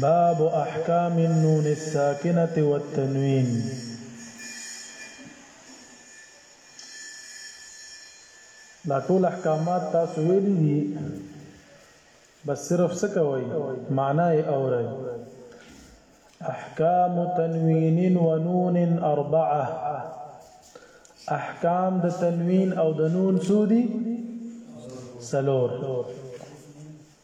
باب احکام النون الساکنه والتنوین دا ټول احکامات تاسو ویلي دي بس صرف څه کوي معنا یې اوري احکام تنوین و نون اربعه احکام د تنوین او د نون سودی سلور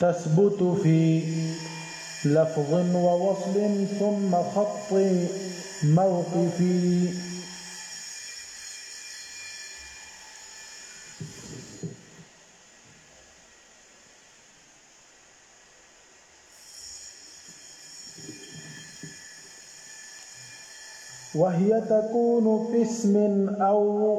تثبت في لفظ ووصل ثم خط موقفي وهي تكون في اسم أو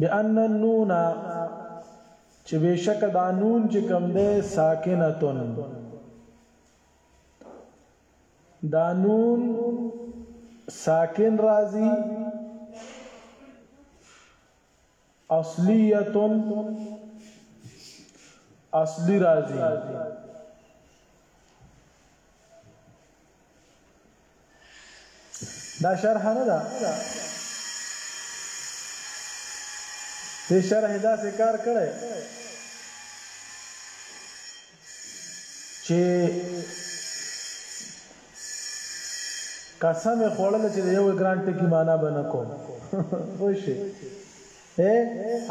بأن النون چې بشک دا نون چې کوم ده ساکنتون دا نون ساکن راځي اصلیه اصلی راځي دا شرح نه ده دې شرح دا څه کار کړي چې قسم یې خوړل چې د یو ګران ټکی معنا به نه کوم پوه شئ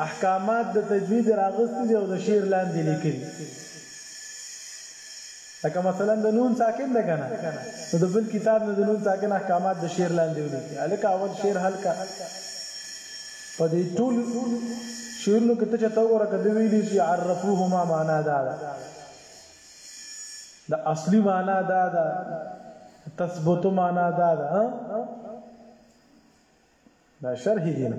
احکامات د تجوید راغستې دي او د شعر لاندې لیکلي لکه مثلا د نون ساکن ده کنه نو د بل کتاب نه د نون ساکن احکامات د شعر لاندې ولیکي الکه اول شعر هلکا په دې ټول شعرونو کې ته چې تا وګوره کده ویلي چې عرفوهما معنا دا ده د اصلي معنا دا ده تثبت معنا دا ده دا شرح دي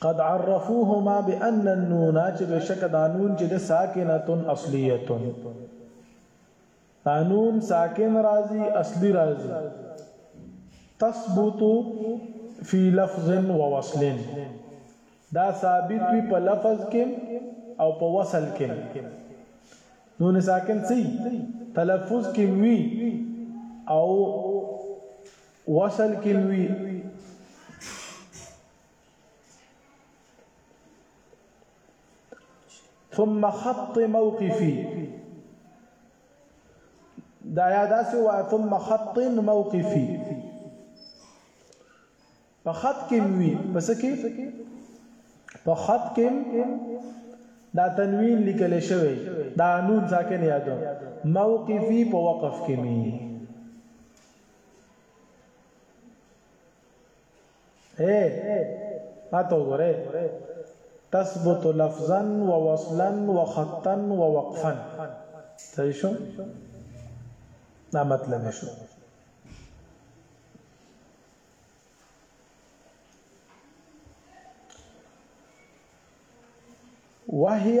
قد عرفوهما بان النون چې بشک دانون چې د ساکنه اصليه نون ساکن راځي اصلي راځي تثبت فی لفظ و وصل دا ثابت وي په لفظ کې او په وصل کې نون ساکن سی تلفظ کې وي او وصل کې وي ثم خط موقفي دا یا داسې و ثم خط موقفي په خط کې وی پس کې په خط کې دا تنوین لیکل شوی دا نون ساکن یادو موقفي په وقف کې می اے ماته وګوره تثبت لفظا ووصلا وخطا ووقفا صحیح شو دا مطلب شو وهي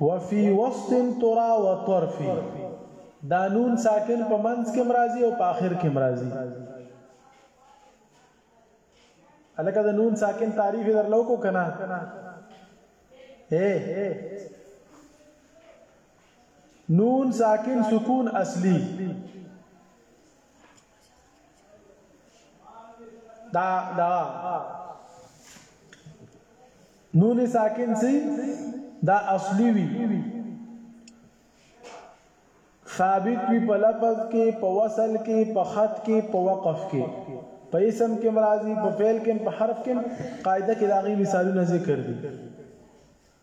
وفي وسط ترا وطرف دا نون ساکن په منځ کې مرাজি او په اخر کې مرাজি الکه د نون ساکن تعریف درلو کو کنه اے نون ساکن سکون اصلي دا دا نون ساکن سی دا اصلی وی ثابت وی په لفظ کې په وصل کې په خط کې په وقف کې په اسم کې مرাজি په فعل کې په حرف کې قاعده کې داغي مثالونه ذکر دي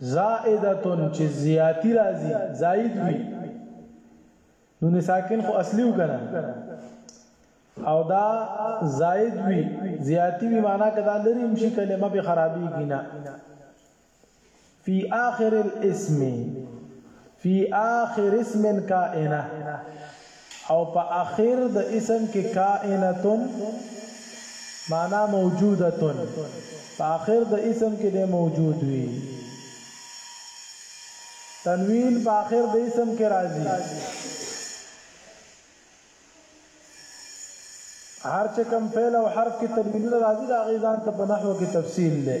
زائدة چې زیاتی راځي زائد وي نون ساکن خو اصلي وکنه او دا زائد وي زیاتی وي معنا کدا لري مشي کلمه به خرابي کینا فی آخر الاسم فی آخر اسم کائنه او په اخر د اسم کې کائنة معنی موجودة په اخر د اسم کې دی موجود وي تنوین په اخر د اسم کې راځي هر چې کم فعل او حرف کې تنوینونه راځي دا غیزان ته په نحو کې تفصیل دی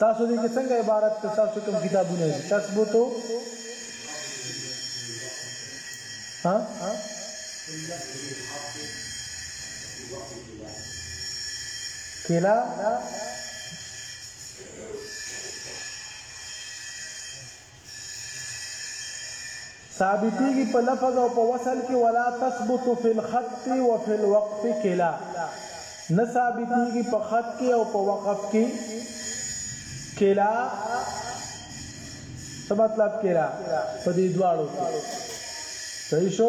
تاسو دې کې څنګه عبارت ته تاسو کوم کتابونه دي تاسو بو ته ها کلا ثابتیږي په لفظ او په وصل کې ولا تثبت فی الخط وفی الوقف کلا نه ثابتیږي په خط کې او په وقف کې کلا څه مطلب کلا په دې دواړو کې صحیح شو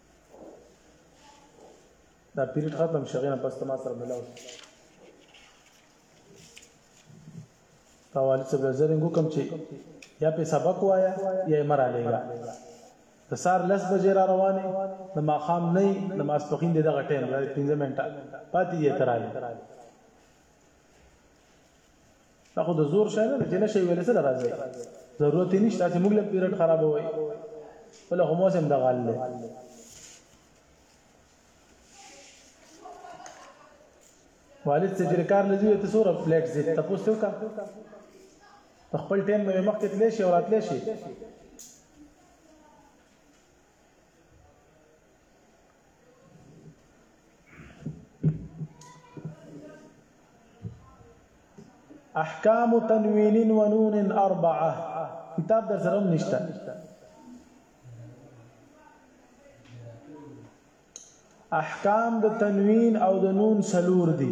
دا پیریډ ختم شغې نه پس تما سره ملاو تا والد څه زرنګو کم چې یا په سبق وایا یا مر علیګا د سار لس بجې را روانې د ماخام نه د ماسپخین دغه ټیم د 15 منټه پاتې یې تراله دا خو د زور شای نه چې نشي ویل سره راځي ضرورت نشته چې موږ له پیرډ خراب وای بل هم موسم د غال له والد څه چې کار لږه ته سوره فلیټ زیت تاسو ته وکړه په خپل ټیم مې مخکې تلې شي او راتلې شي احکام تنوین و نون اربعه کتاب در سره نشته احکام د تنوین او د نون سلور دي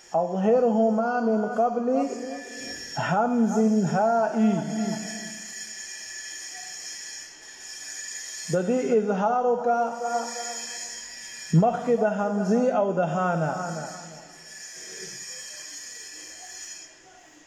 اظهرهما من قبل همز الهاء د دې اظهار کا مخکې د همزه او د هانا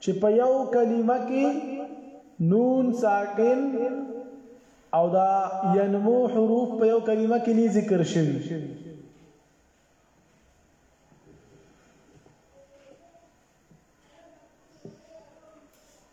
چې په یو کلمه کې نون ساکن او دا ينمو حروف په یو کلمه کې نه ذکر شوی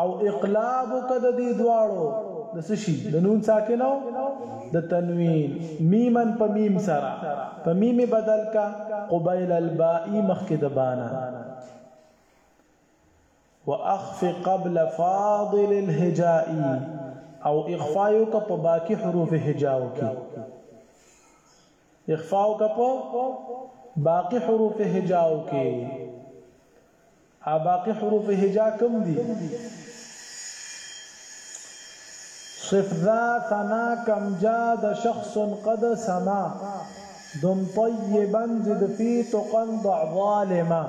او اقلاب وکړه د دې دواړو د څه شي د نون ساکنو د تنوین میمن په میم سره په میم بدل کا قبیل الباء مخکې د بانا واخف قبل فاضل الهجاء او اخفاء کا په باقی حروف هجاء کې اخفاء کا په باقی حروف هجاء کې ا باقی حروف هجا کم دی. صف ذا ثنا کم جا د شخص قد سما دم طيبا زد في تقا ضع ظالما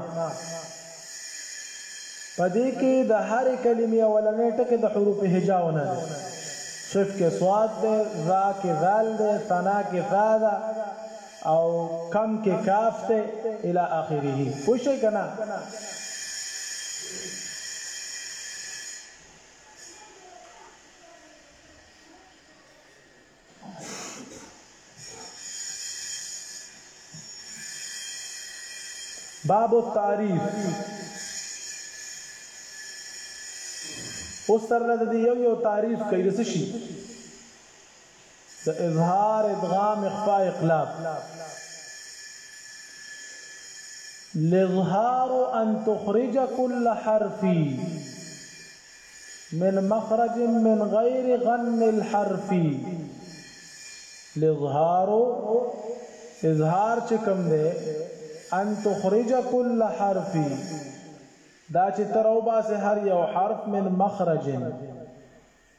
پدې کې د هر کلمې اولنې ټکي د حروف هجاونه دي صف کې صاد ده ذا کې ذال ده ثنا کې ثا ده او کم کې کاف ته الی اخره پوه شوئ که نه باب التعریف اوس تر لږ دی یو یو تعریف کوي د شي د اظهار ادغام اخفاء اقلاب لظهار ان تخرج كل حرف من مخرج من غير غن الحرف لظهار اظهار چې کوم دی ان تخرج كل حرف دا چې تر او باسه هر یو حرف من مخرج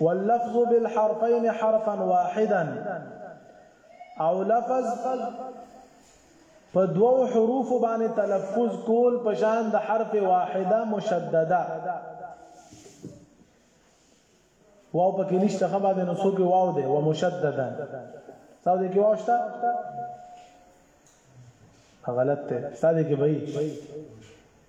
واللفظ بالحرفين حرفا واحدا او لفظ په دوو حروف باندې تلفظ کول په شان د حرف واحده مشدده واو په کې نشته خبره ده نو څو کې واو ده و مشددا تاسو دې کې واو شته غلط ده تاسو دې کې وایي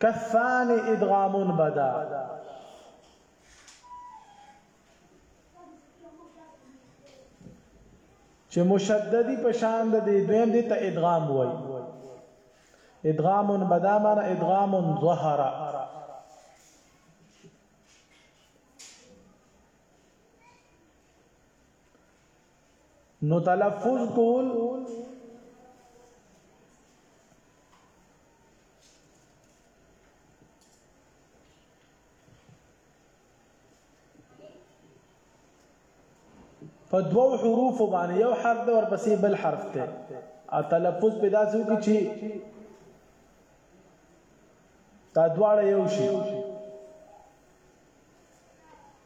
کثان ادغامون بدا چې مشددی په شان د دې دویم دي ته ادغام وای ادغام بدا معنا ادغام ظهر نو تلفظ کول په دوو حروف باندې یو حرف دی ورپسې بل حرف دی او تلفظ په داسې وکړي چې دا دواړه یو شي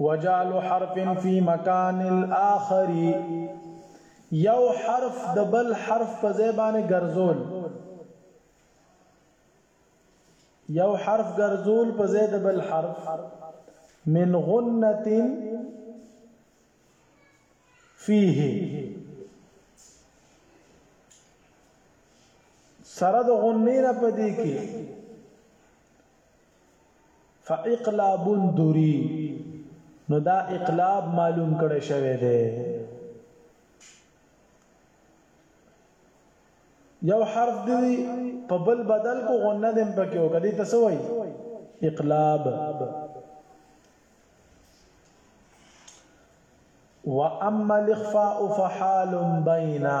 وجعل حرف فی مکان الاخر یو حرف د بل حرف په ځای باندې ګرځول یو حرف ګرځول په ځای د بل حرف من غنه فيه سره د غنې نه پدې کې فاقلاب دوری نو دا اقلاب معلوم کړی شوی دی یو حرف دی په بل بدل کو غنه دم پکې او کدی تاسو وای اقلاب واما الاخفاء فحال بينا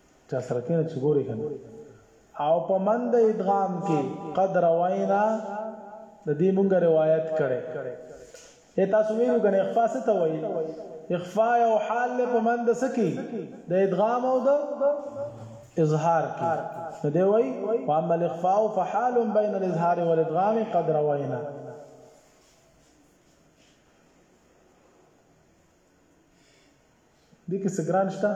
چا سره کینه چې ګوري کنه او په مند ادغام کې قد رواینا د دې مونږه روایت کړي اے تاسو ویلو کنه اخفاء څه ته وایي اخفاء او حال له په مند سکی د ادغام او د اظهار کې نو دی وایي واما الاخفاء فحال بین الاظهار والادغام قد رواینا دې کې سګران شته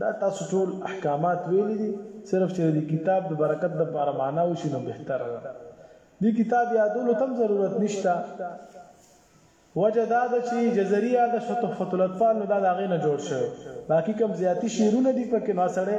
دا تاسو ټول احکامات ویل دي صرف چې د کتاب د برکت د لپاره معنا وشي نو بهتر ده دې کتاب یادولو تم ضرورت نشته وجه دا ده چې جزریا د شتوفت الاطفال نو دا د هغې نه جوړ شوی باقي کوم زیاتی شعرونه دي پکې نو سړی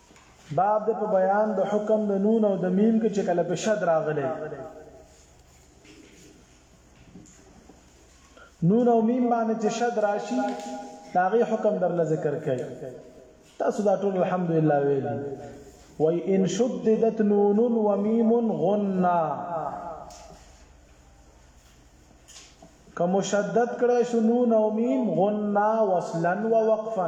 باب د په بیان د حکم د نون او د میم کې چې کله په شد راغلی نون او میم باندې چې شد راشي داغي حکم در ذکر کړي تاسو دا ټول الحمدلله ویلي وای ان شددت نون و میم غنا که مشدد کړی شو نون او میم غنا وصلا و وقفا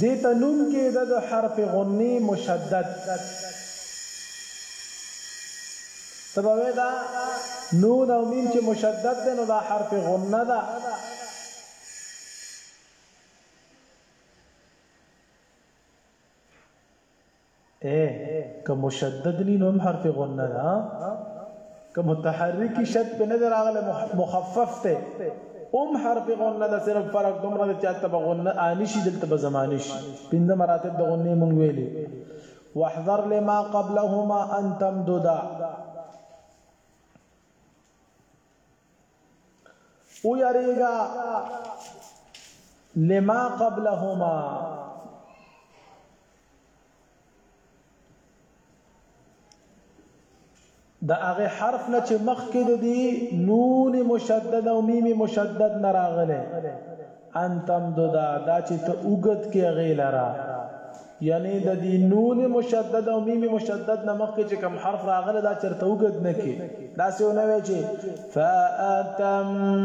دې ته نوم کېده د حرف غني مشدد ته به وې دا نون او میم چې مشدد دی نو دا حرف غنه ده اې که مشدد نی نو هم حرف غنه ده که متحرکی شد په نظر اغله مخفف ته ام حرف غنه ده صرف فرق دومره ده چې هلته به غنه آني شي دلته به زماني شي پنځه مراتب د غنې مونږ ویلي واحذر لما قبلهما ان تمددا او یریګا لما قبلهما د هغه حرف نه چې مخکې د دې نون مشدد او میم مشدد نه راغله ان تمددا دا چې ته اوږد کې هغې لره یعنی د دې نون مشدد او میم مشدد نه مخکې چې کوم حرف راغلی دا چرته وګد نه کې دا څه نه وی چې فاتمهن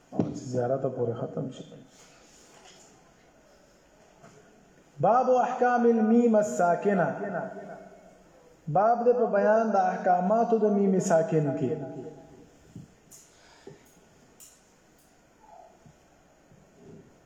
چې زیارت پورې ختم شي باب احکام المیم الساکنه باب د په بیان د احکاماتو د میم ساکن کې